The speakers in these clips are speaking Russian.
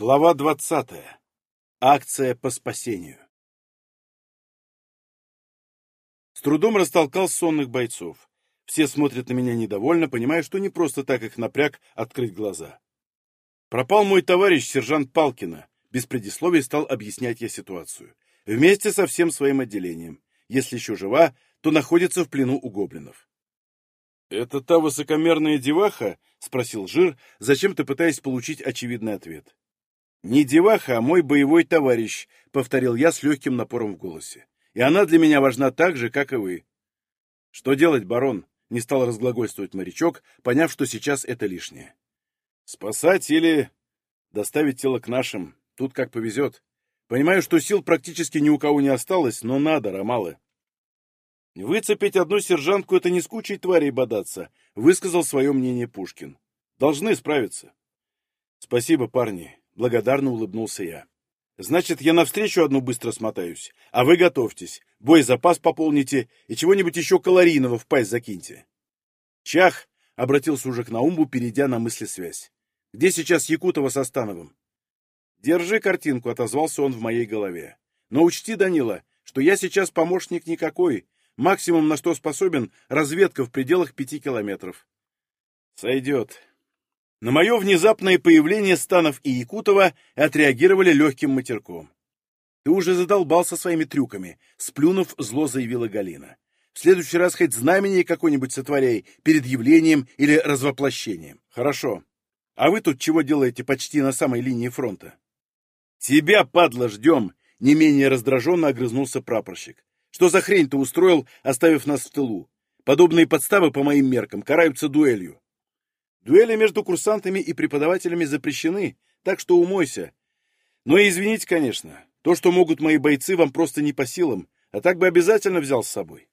Глава двадцатая. Акция по спасению. С трудом растолкал сонных бойцов. Все смотрят на меня недовольно, понимая, что не просто так их напряг открыть глаза. Пропал мой товарищ, сержант Палкина. Без предисловий стал объяснять я ситуацию. Вместе со всем своим отделением. Если еще жива, то находится в плену у гоблинов. «Это та высокомерная деваха?» — спросил Жир, зачем-то пытаясь получить очевидный ответ. «Не деваха, а мой боевой товарищ», — повторил я с легким напором в голосе. «И она для меня важна так же, как и вы». «Что делать, барон?» — не стал разглагольствовать морячок, поняв, что сейчас это лишнее. «Спасать или доставить тело к нашим. Тут как повезет. Понимаю, что сил практически ни у кого не осталось, но надо, Ромалы». «Выцепить одну сержантку — это не с тварей бодаться», — высказал свое мнение Пушкин. «Должны справиться». «Спасибо, парни. Благодарно улыбнулся я. Значит, я навстречу одну быстро смотаюсь, а вы готовьтесь, боезапас пополните и чего-нибудь еще калорийного в пасть закиньте. Чах, обратился уже к Наумбу, перейдя на мысли-связь. Где сейчас Якутова со Становым? Держи картинку, отозвался он в моей голове. Но учти, Данила, что я сейчас помощник никакой. Максимум, на что способен, разведка в пределах пяти километров. Сойдет. На мое внезапное появление Станов и Якутова отреагировали легким матерком. «Ты уже задолбался своими трюками», — сплюнув, зло заявила Галина. «В следующий раз хоть знамение какое-нибудь сотворяй перед явлением или развоплощением. Хорошо. А вы тут чего делаете почти на самой линии фронта?» «Тебя, падла, ждем!» — не менее раздраженно огрызнулся прапорщик. «Что за хрень ты устроил, оставив нас в тылу? Подобные подставы, по моим меркам, караются дуэлью. Дуэли между курсантами и преподавателями запрещены, так что умойся. Но и извините, конечно, то, что могут мои бойцы, вам просто не по силам, а так бы обязательно взял с собой.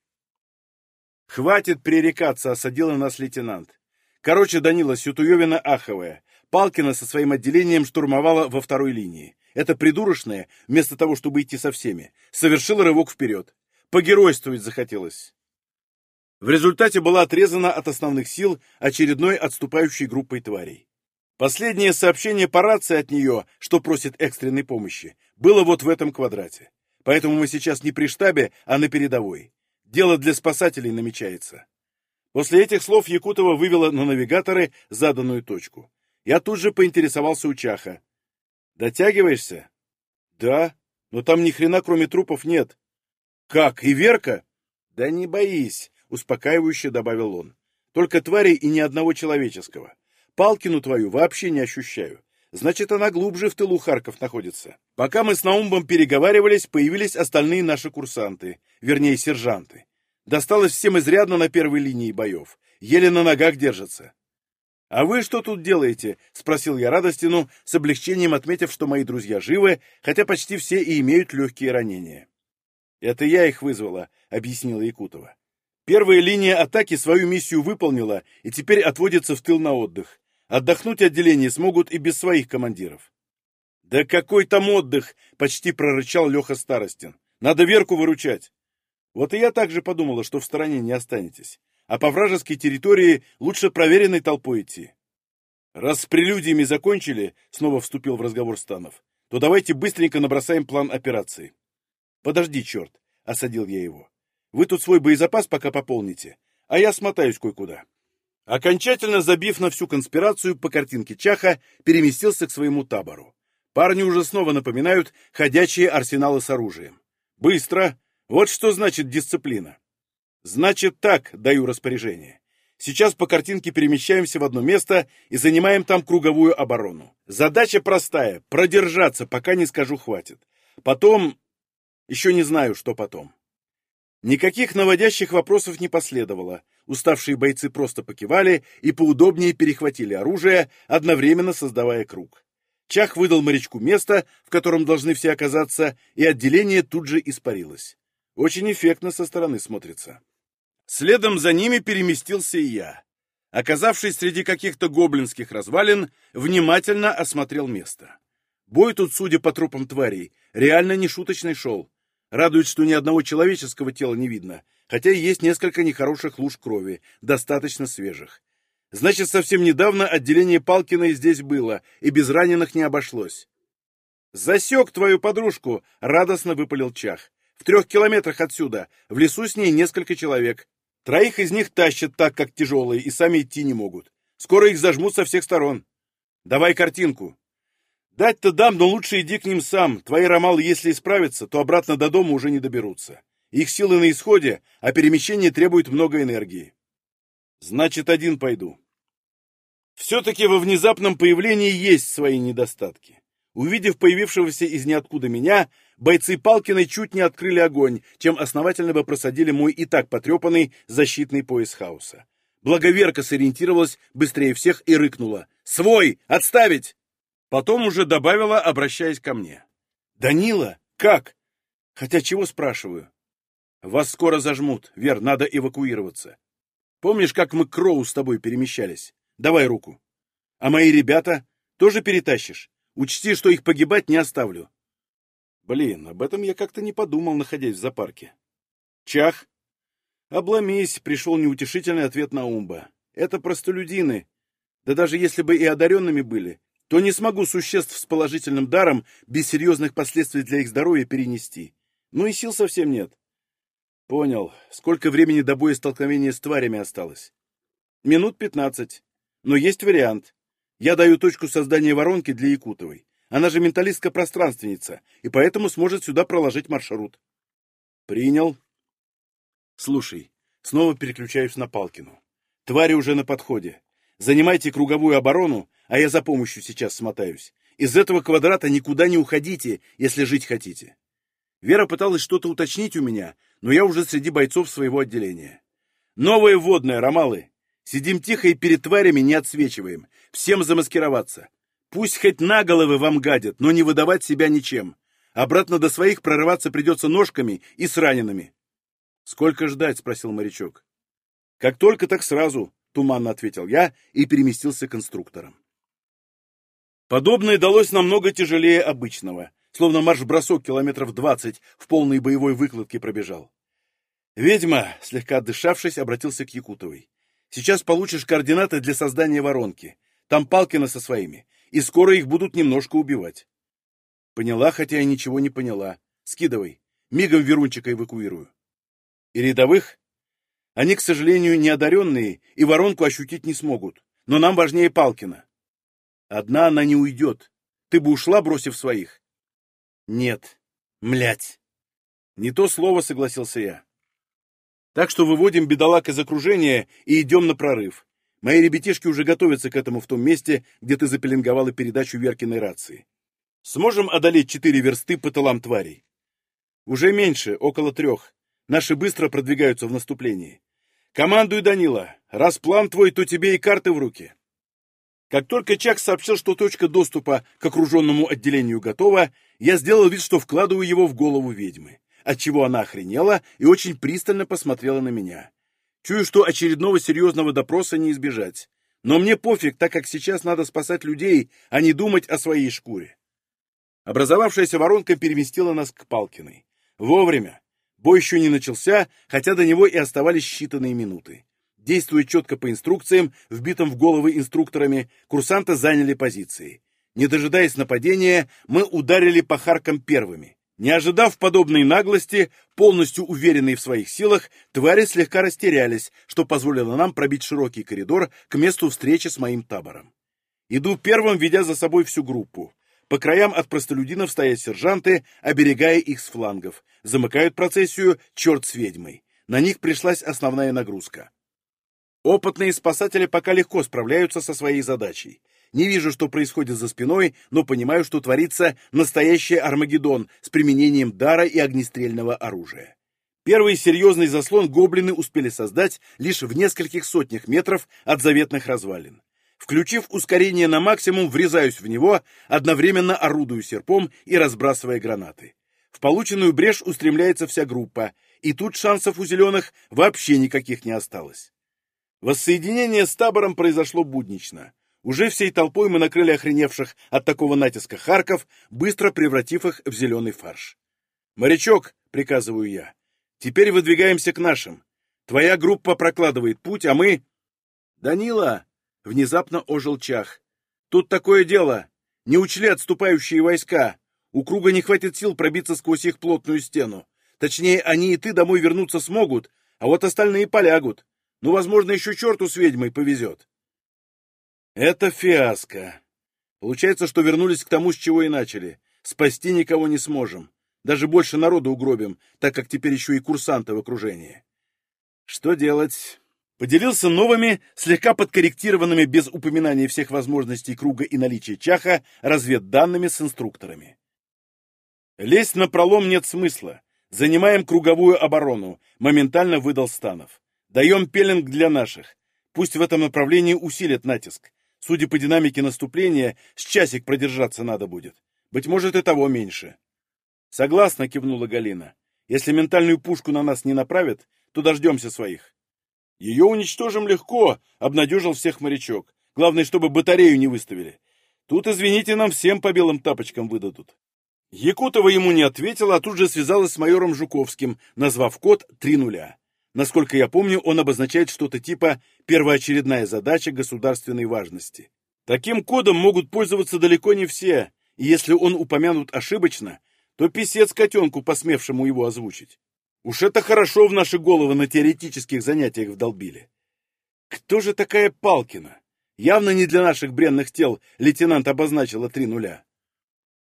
Хватит пререкаться, осадила нас лейтенант. Короче, Данила Сютуевина аховая. Палкина со своим отделением штурмовала во второй линии. Это придурочная, вместо того, чтобы идти со всеми, совершила рывок вперед. Погеройствовать захотелось. В результате была отрезана от основных сил очередной отступающей группой тварей. Последнее сообщение по рации от нее, что просит экстренной помощи, было вот в этом квадрате. Поэтому мы сейчас не при штабе, а на передовой. Дело для спасателей намечается. После этих слов Якутова вывела на навигаторы заданную точку. Я тут же поинтересовался у Чаха. «Дотягиваешься?» «Да, но там ни хрена кроме трупов нет». «Как, и Верка?» «Да не боись, — успокаивающе добавил он. «Только тварей и ни одного человеческого. Палкину твою вообще не ощущаю. Значит, она глубже в тылу Харков находится. Пока мы с Наумбом переговаривались, появились остальные наши курсанты, вернее, сержанты. Досталось всем изрядно на первой линии боев. Еле на ногах держатся. «А вы что тут делаете?» — спросил я Радостину, с облегчением отметив, что мои друзья живы, хотя почти все и имеют легкие ранения. «Это я их вызвала», — объяснила Якутова. Первая линия атаки свою миссию выполнила и теперь отводится в тыл на отдых. Отдохнуть отделение смогут и без своих командиров. «Да какой там отдых!» — почти прорычал Леха Старостин. «Надо Верку выручать!» Вот и я также подумала, что в стороне не останетесь. А по вражеской территории лучше проверенной толпой идти. Раз с прелюдиями закончили, снова вступил в разговор Станов, то давайте быстренько набросаем план операции. Подожди, черт, осадил я его. Вы тут свой боезапас пока пополните, а я смотаюсь кое-куда. Окончательно забив на всю конспирацию по картинке Чаха, переместился к своему табору. Парни уже снова напоминают ходячие арсеналы с оружием. Быстро. Вот что значит дисциплина. Значит так, даю распоряжение. Сейчас по картинке перемещаемся в одно место и занимаем там круговую оборону. Задача простая — продержаться, пока не скажу хватит. Потом... Еще не знаю, что потом. Никаких наводящих вопросов не последовало. Уставшие бойцы просто покивали и поудобнее перехватили оружие, одновременно создавая круг. Чах выдал морячку место, в котором должны все оказаться, и отделение тут же испарилось. Очень эффектно со стороны смотрится. Следом за ними переместился и я. Оказавшись среди каких-то гоблинских развалин, внимательно осмотрел место. Бой тут, судя по трупам тварей, реально не шуточный шел. Радует, что ни одного человеческого тела не видно, хотя и есть несколько нехороших луж крови, достаточно свежих. Значит, совсем недавно отделение Палкина здесь было, и без раненых не обошлось. «Засек твою подружку!» — радостно выпалил Чах. «В трех километрах отсюда. В лесу с ней несколько человек. Троих из них тащат так, как тяжелые, и сами идти не могут. Скоро их зажмут со всех сторон. Давай картинку». «Дать-то дам, но лучше иди к ним сам. Твои ромалы, если исправятся, то обратно до дома уже не доберутся. Их силы на исходе, а перемещение требует много энергии». «Значит, один пойду». Все-таки во внезапном появлении есть свои недостатки. Увидев появившегося из ниоткуда меня, бойцы Палкиной чуть не открыли огонь, чем основательно бы просадили мой и так потрепанный защитный пояс хаоса. Благоверка сориентировалась быстрее всех и рыкнула. «Свой! Отставить!» Потом уже добавила, обращаясь ко мне. «Данила? Как? Хотя чего спрашиваю? Вас скоро зажмут, Вер, надо эвакуироваться. Помнишь, как мы к Кроу с тобой перемещались? Давай руку. А мои ребята тоже перетащишь? Учти, что их погибать не оставлю. Блин, об этом я как-то не подумал, находясь в зоопарке. Чах? Обломись, пришел неутешительный ответ на Умба. Это простолюдины. Да даже если бы и одаренными были, то не смогу существ с положительным даром без серьезных последствий для их здоровья перенести. Ну и сил совсем нет. Понял. Сколько времени до боя столкновения с тварями осталось? Минут пятнадцать. Но есть вариант. Я даю точку создания воронки для Якутовой. Она же менталистка-пространственница, и поэтому сможет сюда проложить маршрут. Принял. Слушай, снова переключаюсь на Палкину. Твари уже на подходе. Занимайте круговую оборону, а я за помощью сейчас смотаюсь. Из этого квадрата никуда не уходите, если жить хотите. Вера пыталась что-то уточнить у меня, но я уже среди бойцов своего отделения. Новое вводное, Ромалы. Сидим тихо и перед тварями не отсвечиваем. Всем замаскироваться. Пусть хоть на головы вам гадят, но не выдавать себя ничем. Обратно до своих прорываться придется ножками и с ранеными. «Сколько ждать?» — спросил морячок. «Как только, так сразу», — туманно ответил я и переместился к конструкторам. Подобное далось намного тяжелее обычного, словно марш-бросок километров двадцать в полной боевой выкладке пробежал. «Ведьма», — слегка отдышавшись, обратился к Якутовой. Сейчас получишь координаты для создания воронки. Там Палкина со своими. И скоро их будут немножко убивать. Поняла, хотя я ничего не поняла. Скидывай. Мигом Верунчика эвакуирую. И рядовых? Они, к сожалению, не одаренные и воронку ощутить не смогут. Но нам важнее Палкина. Одна она не уйдет. Ты бы ушла, бросив своих. Нет. Млять. Не то слово, согласился я. Так что выводим бедолаг из окружения и идем на прорыв. Мои ребятишки уже готовятся к этому в том месте, где ты запеленговала передачу Веркиной рации. Сможем одолеть четыре версты по тылам тварей? Уже меньше, около трех. Наши быстро продвигаются в наступлении. Командуй, Данила. Раз план твой, то тебе и карты в руки. Как только Чак сообщил, что точка доступа к окруженному отделению готова, я сделал вид, что вкладываю его в голову ведьмы отчего она охренела и очень пристально посмотрела на меня. Чую, что очередного серьезного допроса не избежать. Но мне пофиг, так как сейчас надо спасать людей, а не думать о своей шкуре. Образовавшаяся воронка переместила нас к Палкиной. Вовремя. Бой еще не начался, хотя до него и оставались считанные минуты. Действуя четко по инструкциям, вбитым в головы инструкторами, курсанты заняли позиции. Не дожидаясь нападения, мы ударили по Харкам первыми. Не ожидав подобной наглости, полностью уверенные в своих силах, твари слегка растерялись, что позволило нам пробить широкий коридор к месту встречи с моим табором. Иду первым, ведя за собой всю группу. По краям от простолюдинов стоят сержанты, оберегая их с флангов. Замыкают процессию черт с ведьмой. На них пришлась основная нагрузка. Опытные спасатели пока легко справляются со своей задачей. Не вижу, что происходит за спиной, но понимаю, что творится настоящий Армагеддон с применением дара и огнестрельного оружия. Первый серьезный заслон гоблины успели создать лишь в нескольких сотнях метров от заветных развалин. Включив ускорение на максимум, врезаюсь в него, одновременно орудую серпом и разбрасывая гранаты. В полученную брешь устремляется вся группа, и тут шансов у зеленых вообще никаких не осталось. Воссоединение с табором произошло буднично. Уже всей толпой мы накрыли охреневших от такого натиска харков, быстро превратив их в зеленый фарш. «Морячок», — приказываю я, — «теперь выдвигаемся к нашим. Твоя группа прокладывает путь, а мы...» «Данила!» — внезапно ожил Чах. «Тут такое дело. Не учли отступающие войска. У круга не хватит сил пробиться сквозь их плотную стену. Точнее, они и ты домой вернуться смогут, а вот остальные полягут. Ну, возможно, еще черту с ведьмой повезет. Это фиаско. Получается, что вернулись к тому, с чего и начали. Спасти никого не сможем. Даже больше народу угробим, так как теперь еще и курсанты в окружении. Что делать? Поделился новыми, слегка подкорректированными без упоминания всех возможностей круга и наличия чаха, разведданными с инструкторами. Лезть на пролом нет смысла. Занимаем круговую оборону, моментально выдал Станов. Даем пеленг для наших. Пусть в этом направлении усилят натиск. Судя по динамике наступления, с часик продержаться надо будет. Быть может, и того меньше. Согласна, кивнула Галина. Если ментальную пушку на нас не направят, то дождемся своих. Ее уничтожим легко, обнадежил всех морячок. Главное, чтобы батарею не выставили. Тут, извините, нам всем по белым тапочкам выдадут. Якутова ему не ответила, а тут же связалась с майором Жуковским, назвав код три нуля. Насколько я помню, он обозначает что-то типа «первоочередная задача государственной важности». Таким кодом могут пользоваться далеко не все, и если он упомянут ошибочно, то писец котенку, посмевшему его озвучить. Уж это хорошо в наши головы на теоретических занятиях вдолбили. Кто же такая Палкина? Явно не для наших бренных тел лейтенант обозначила три нуля.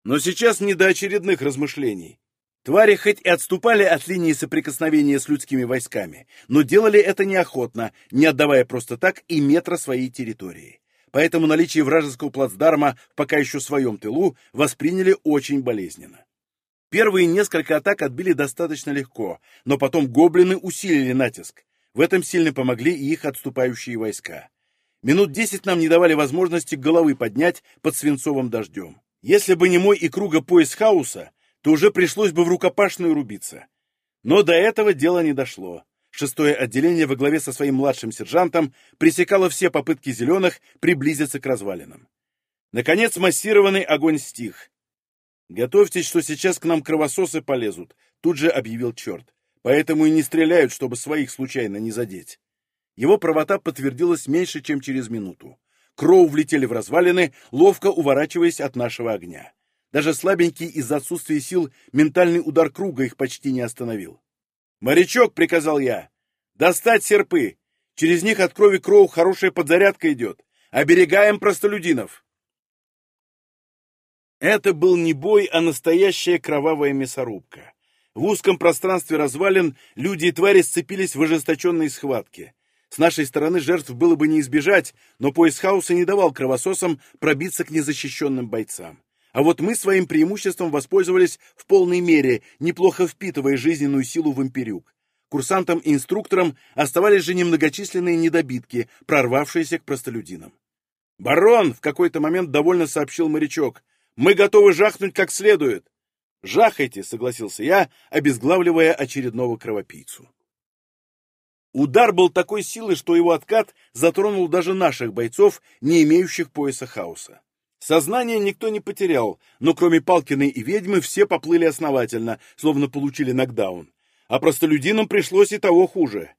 Но сейчас не до очередных размышлений. Твари хоть и отступали от линии соприкосновения с людскими войсками, но делали это неохотно, не отдавая просто так и метра своей территории. Поэтому наличие вражеского плацдарма в пока еще своем тылу восприняли очень болезненно. Первые несколько атак отбили достаточно легко, но потом гоблины усилили натиск. В этом сильно помогли и их отступающие войска. Минут десять нам не давали возможности головы поднять под свинцовым дождем. Если бы не мой и круга пояс хаоса, то уже пришлось бы в рукопашную рубиться. Но до этого дело не дошло. Шестое отделение во главе со своим младшим сержантом пресекало все попытки зеленых приблизиться к развалинам. Наконец массированный огонь стих. «Готовьтесь, что сейчас к нам кровососы полезут», — тут же объявил черт. «Поэтому и не стреляют, чтобы своих случайно не задеть». Его правота подтвердилась меньше, чем через минуту. Кроу влетели в развалины, ловко уворачиваясь от нашего огня. Даже слабенький из-за отсутствия сил ментальный удар круга их почти не остановил. «Морячок!» — приказал я. «Достать серпы! Через них от крови Кроу хорошая подзарядка идет. Оберегаем простолюдинов!» Это был не бой, а настоящая кровавая мясорубка. В узком пространстве развалин люди и твари сцепились в ожесточенной схватке. С нашей стороны жертв было бы не избежать, но пояс хаоса не давал кровососам пробиться к незащищенным бойцам. А вот мы своим преимуществом воспользовались в полной мере, неплохо впитывая жизненную силу в имперюк. Курсантам и инструкторам оставались же немногочисленные недобитки, прорвавшиеся к простолюдинам. «Барон!» — в какой-то момент довольно сообщил морячок. «Мы готовы жахнуть как следует!» «Жахайте!» — согласился я, обезглавливая очередного кровопийцу. Удар был такой силы, что его откат затронул даже наших бойцов, не имеющих пояса хаоса. Сознание никто не потерял, но кроме Палкиной и ведьмы все поплыли основательно, словно получили нокдаун. А простолюдинам пришлось и того хуже.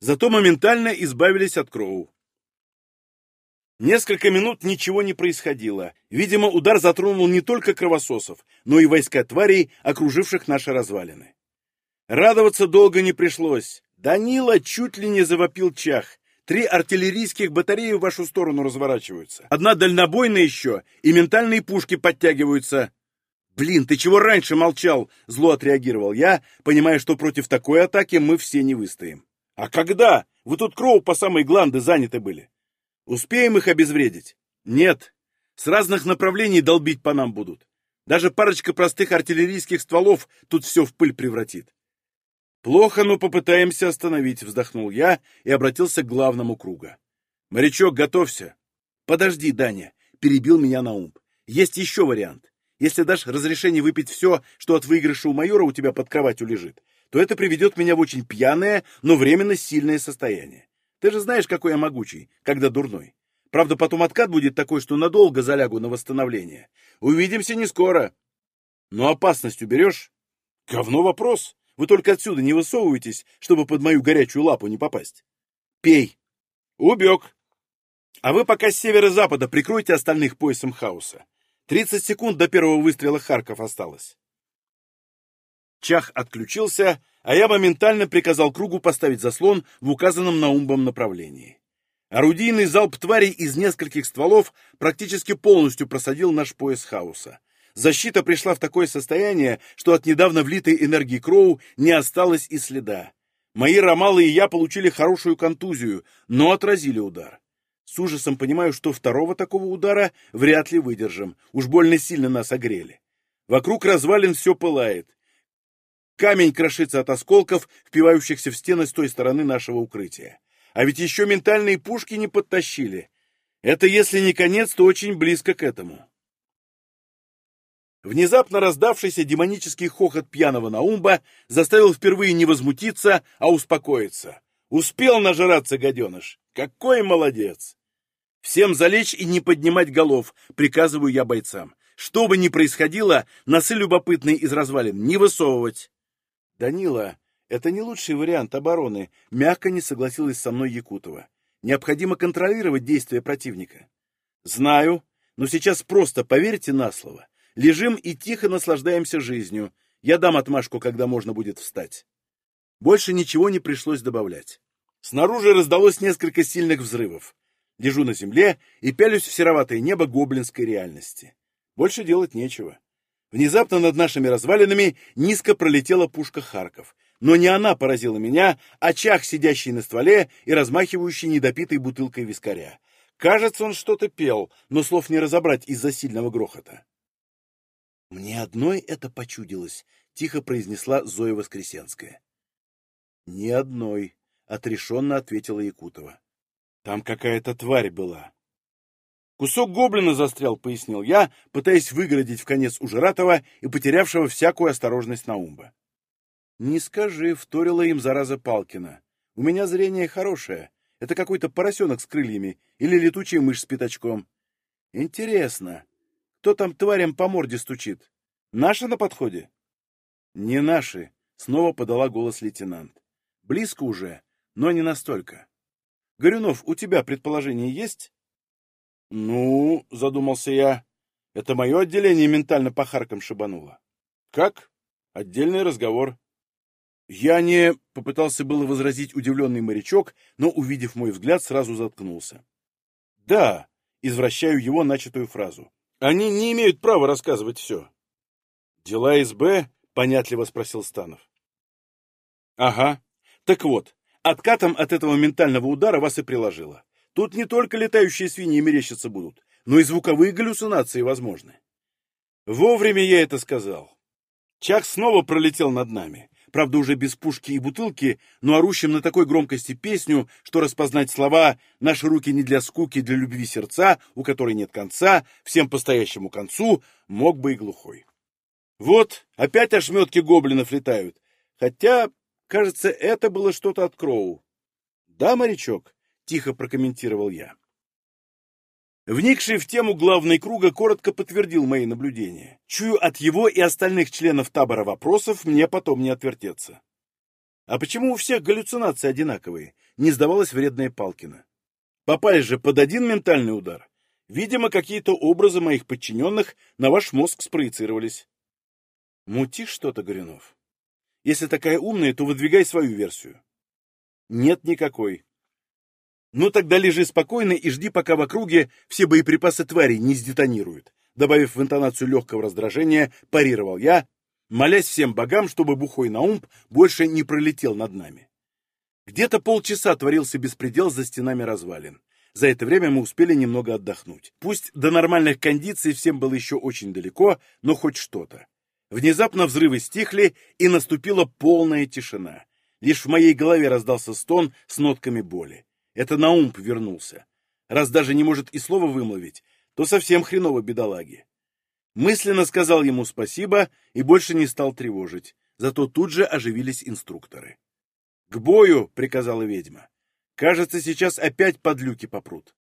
Зато моментально избавились от Кроу. Несколько минут ничего не происходило. Видимо, удар затронул не только кровососов, но и войска тварей, окруживших наши развалины. Радоваться долго не пришлось. Данила чуть ли не завопил чах. Три артиллерийских батареи в вашу сторону разворачиваются. Одна дальнобойная еще, и ментальные пушки подтягиваются. «Блин, ты чего раньше молчал?» — зло отреагировал я, понимая, что против такой атаки мы все не выстоим. «А когда? Вы тут Кроу по самой гланды заняты были. Успеем их обезвредить?» «Нет. С разных направлений долбить по нам будут. Даже парочка простых артиллерийских стволов тут все в пыль превратит. «Плохо, но попытаемся остановить», — вздохнул я и обратился к главному круга. «Морячок, готовься». «Подожди, Даня», — перебил меня Наумб. «Есть еще вариант. Если дашь разрешение выпить все, что от выигрыша у майора у тебя под кроватью лежит, то это приведет меня в очень пьяное, но временно сильное состояние. Ты же знаешь, какой я могучий, когда дурной. Правда, потом откат будет такой, что надолго залягу на восстановление. Увидимся не скоро. Но опасность уберешь? Говно вопрос. Вы только отсюда не высовывайтесь, чтобы под мою горячую лапу не попасть. Пей. Убег. А вы пока с северо-запада прикройте остальных поясом хаоса. Тридцать секунд до первого выстрела Харков осталось. Чах отключился, а я моментально приказал кругу поставить заслон в указанном наумбом направлении. Орудийный залп тварей из нескольких стволов практически полностью просадил наш пояс хаоса. Защита пришла в такое состояние, что от недавно влитой энергии Кроу не осталось и следа. Мои ромалы и я получили хорошую контузию, но отразили удар. С ужасом понимаю, что второго такого удара вряд ли выдержим. Уж больно сильно нас огрели. Вокруг развалин все пылает. Камень крошится от осколков, впивающихся в стены с той стороны нашего укрытия. А ведь еще ментальные пушки не подтащили. Это, если не конец, то очень близко к этому. Внезапно раздавшийся демонический хохот пьяного Наумба заставил впервые не возмутиться, а успокоиться. Успел нажраться, гаденыш. Какой молодец! Всем залечь и не поднимать голов, приказываю я бойцам. Что бы ни происходило, носы любопытные из развалин не высовывать. Данила, это не лучший вариант обороны, мягко не согласилась со мной Якутова. Необходимо контролировать действия противника. Знаю, но сейчас просто поверьте на слово. Лежим и тихо наслаждаемся жизнью. Я дам отмашку, когда можно будет встать. Больше ничего не пришлось добавлять. Снаружи раздалось несколько сильных взрывов. Лежу на земле и пялюсь в сероватое небо гоблинской реальности. Больше делать нечего. Внезапно над нашими развалинами низко пролетела пушка Харков. Но не она поразила меня, а чах, сидящий на стволе и размахивающий недопитой бутылкой вискаря. Кажется, он что-то пел, но слов не разобрать из-за сильного грохота. «Мне одной это почудилось», — тихо произнесла Зоя Воскресенская. «Ни одной», — отрешенно ответила Якутова. «Там какая-то тварь была». «Кусок гоблина застрял», — пояснил я, пытаясь выгородить в конец ужиратого и потерявшего всякую осторожность Наумба. «Не скажи», — вторила им зараза Палкина. «У меня зрение хорошее. Это какой-то поросенок с крыльями или летучая мышь с пятачком. Интересно, кто там тварям по морде стучит? Наши на подходе? Не наши, снова подала голос лейтенант. Близко уже, но не настолько. Горюнов, у тебя предположение есть? Ну, задумался я. Это мое отделение ментально по харкам шибануло. Как? Отдельный разговор. Я не... Попытался было возразить удивленный морячок, но, увидев мой взгляд, сразу заткнулся. Да, извращаю его начатую фразу. Они не имеют права рассказывать все. Дела СБ? Понятливо спросил Станов. Ага. Так вот, откатом от этого ментального удара вас и приложило. Тут не только летающие свиньи мерещиться будут, но и звуковые галлюцинации возможны. Вовремя я это сказал. Чак снова пролетел над нами правда уже без пушки и бутылки, но орущим на такой громкости песню, что распознать слова «Наши руки не для скуки, для любви сердца, у которой нет конца, всем по стоящему концу» мог бы и глухой. Вот, опять ошметки гоблинов летают, хотя, кажется, это было что-то от Кроу. «Да, морячок?» — тихо прокомментировал я. Вникший в тему главной круга коротко подтвердил мои наблюдения. Чую от его и остальных членов табора вопросов, мне потом не отвертеться. А почему у всех галлюцинации одинаковые? Не сдавалась вредная Палкина. Попали же под один ментальный удар. Видимо, какие-то образы моих подчиненных на ваш мозг спроецировались. Мути что-то, Горюнов. Если такая умная, то выдвигай свою версию. Нет никакой. «Ну тогда лежи спокойно и жди, пока в округе все боеприпасы тварей не сдетонируют», добавив в интонацию легкого раздражения, парировал я, молясь всем богам, чтобы бухой Наумб больше не пролетел над нами. Где-то полчаса творился беспредел за стенами развалин. За это время мы успели немного отдохнуть. Пусть до нормальных кондиций всем было еще очень далеко, но хоть что-то. Внезапно взрывы стихли, и наступила полная тишина. Лишь в моей голове раздался стон с нотками боли. Это Наумб вернулся. Раз даже не может и слова вымолвить, то совсем хреново бедолаги. Мысленно сказал ему спасибо и больше не стал тревожить, зато тут же оживились инструкторы. «К бою!» — приказала ведьма. «Кажется, сейчас опять под люки попрут».